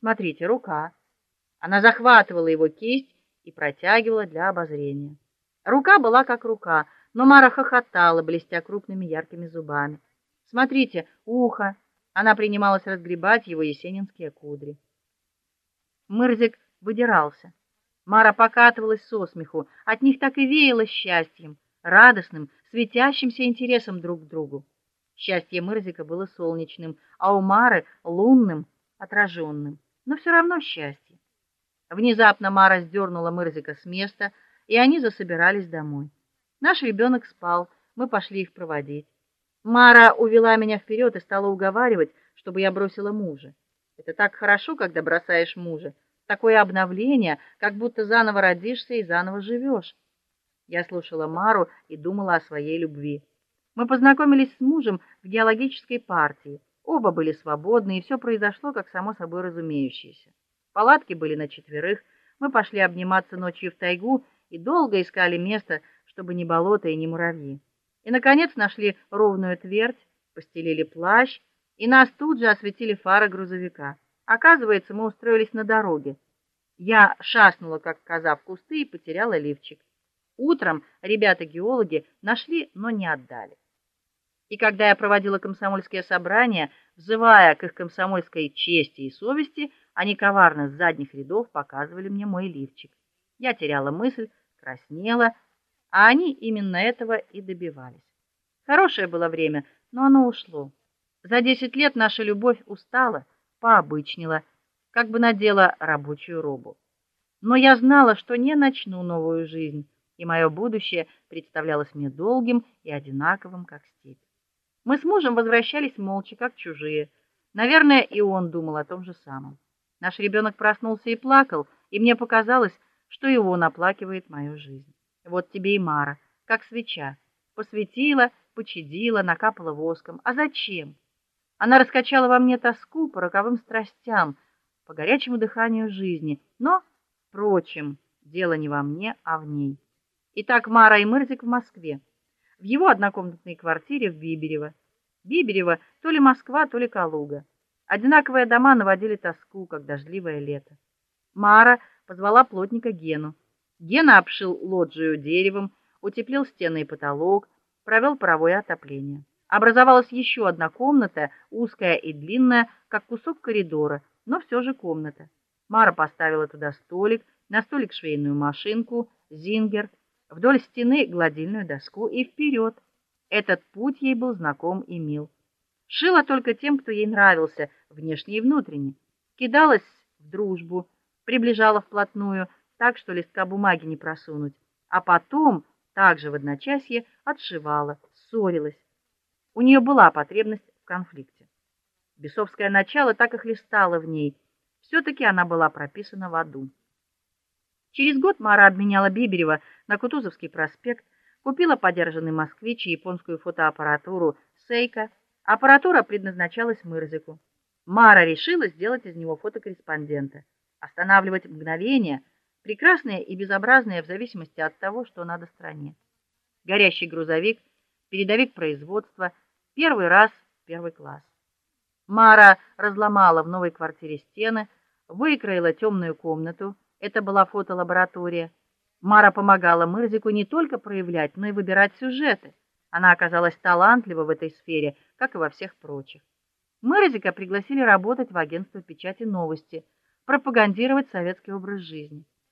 Смотрите, рука. Она захватывала его кисть и протягивала для обозрения. Рука была как рука, но Мара хохотала, блестя крупными яркими зубами. Смотрите, ухо. Она принималась разгребать его есенинские кудри. Мырзик выдирался. Мара покатывалась со смеху, от них так и веяло счастьем, радостным, светящимся интересом друг к другу. Счастье Мырзика было солнечным, а у Мары лунным, отраженным, но все равно счастье. Внезапно Мара сдернула Мырзика с места, и они засобирались домой. Наш ребенок спал, мы пошли их проводить. Мара увела меня вперед и стала уговаривать, чтобы я бросила мужа. Это так хорошо, когда бросаешь мужа. Такое обновление, как будто заново родишься и заново живешь. Я слушала Мару и думала о своей любви. Мы познакомились с мужем в геологической партии. Оба были свободны, и все произошло как само собой разумеющееся. Палатки были на четверых. Мы пошли обниматься ночью в тайгу и долго искали место, чтобы ни болото и ни муравьи. И наконец нашли ровную твердь, постелили плащ, и нас тут же осветили фары грузовика. Оказывается, мы устроились на дороге. Я шастнула, как коза в кусты, и потеряла лифчик. Утром ребята-геологи нашли, но не отдали. И когда я проводила комсомольские собрания, взывая к их комсомольской чести и совести, они коварно с задних рядов показывали мне мой лифчик. Я теряла мысль, краснела, а они именно этого и добивались. Хорошее было время, но оно ушло. За десять лет наша любовь устала, пообычнила, как бы надела рабочую робу. Но я знала, что не начну новую жизнь, и мое будущее представлялось мне долгим и одинаковым, как степь. Мы с мужем возвращались молча, как чужие. Наверное, и он думал о том же самом. Наш ребенок проснулся и плакал, и мне показалось, что его наплакивает мою жизнь. Вот тебе и Мара, как свеча, посветила, почадила, накапала воском. А зачем? Она раскачала во мне тоску по роковым страстям, по горячему дыханию жизни, но, впрочем, дело не во мне, а в ней. Итак, Мара и Мырзик в Москве, в его однокомнатной квартире в Биберево. Биберево то ли Москва, то ли Калуга. Одинаковые дома наводили тоску, как дождливое лето. Мара позвала плотника Гену. Гена обшил лоджию деревом, утеплил стены и потолок, провел паровое отопление. Образовалась еще одна комната, узкая и длинная, как кусок коридора, но все же комната. Мара поставила туда столик, на столик швейную машинку, зингер, вдоль стены гладильную доску и вперед. Этот путь ей был знаком и мил. Шила только тем, кто ей нравился, внешне и внутренне. Кидалась в дружбу, приближала вплотную, так что листка бумаги не просунуть, а потом также в одночасье отшивала, ссорилась. У нее была потребность в конфликте. Бесовское начало так и хлестало в ней. все таки она была прописана в аду. Через год Мара обменяла Биберева на Кутузовский проспект, купила подержанный москвич и японскую фотоаппаратуру Сейка. Аппаратура предназначалась Мырзику. Мара решила сделать из него фотокорреспондента, останавливать мгновения, прекрасные и безобразные в зависимости от того, что надо стране. Горящий грузовик, передовик производства, первый раз, первый класс. Мара разломала в новой квартире стены, выкроила темную комнату. Это была фотолаборатория. Мара помогала Мырзику не только проявлять, но и выбирать сюжеты. Она оказалась талантлива в этой сфере, как и во всех прочих. Мырзика пригласили работать в агентство печати Новости, пропагандировать советский образ жизни.